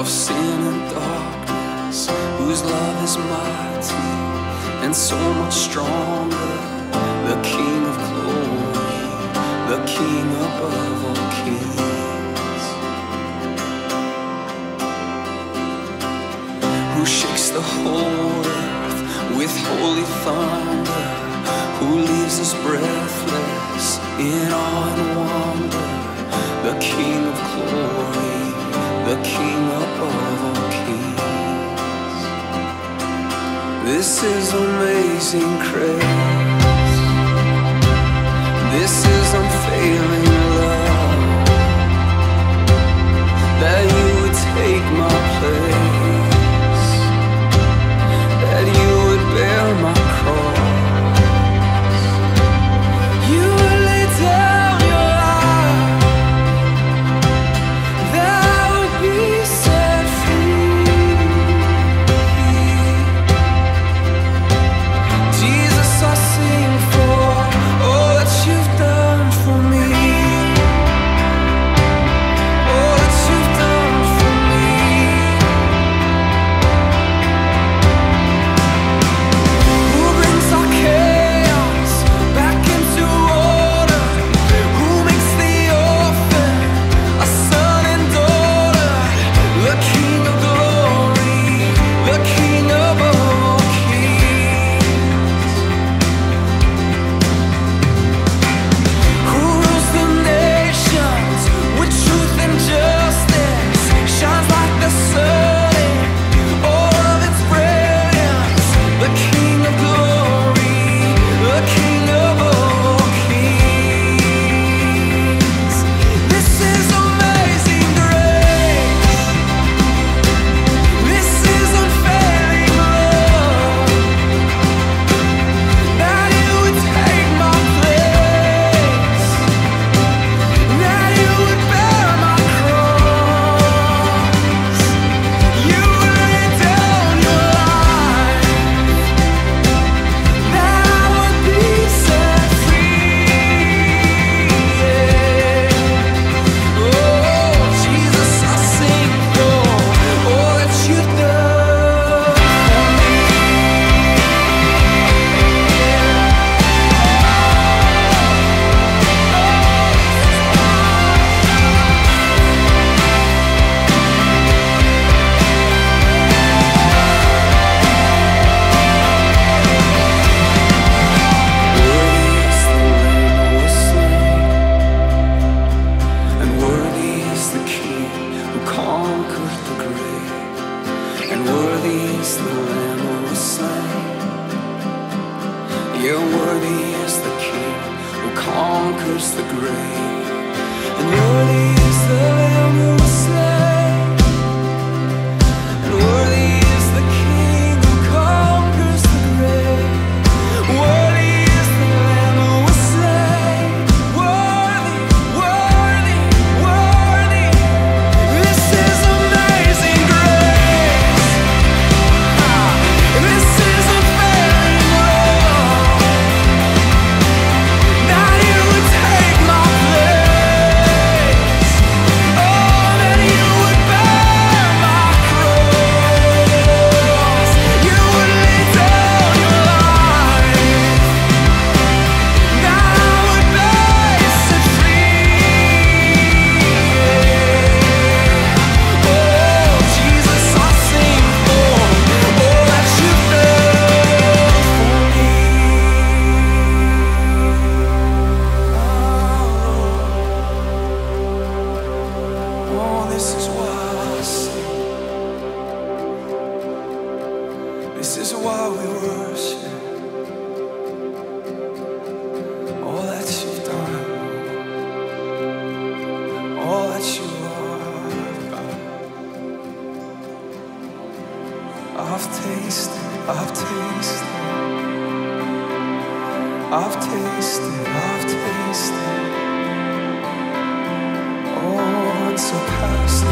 of sin and darkness, whose love is mighty and so much stronger. The King of glory, the King above all kings, who shakes the whole earth with holy thunder, who leaves us breathless in awe and wonder. The King of glory This is amazing, grace. Yeah, worthy is the King who conquers the grave, and worthy is the Lamb who was slain. is why we worship all that you've done, all that you are. God. I've tasted, I've tasted, I've tasted, I've tasted, oh, unsurpassed.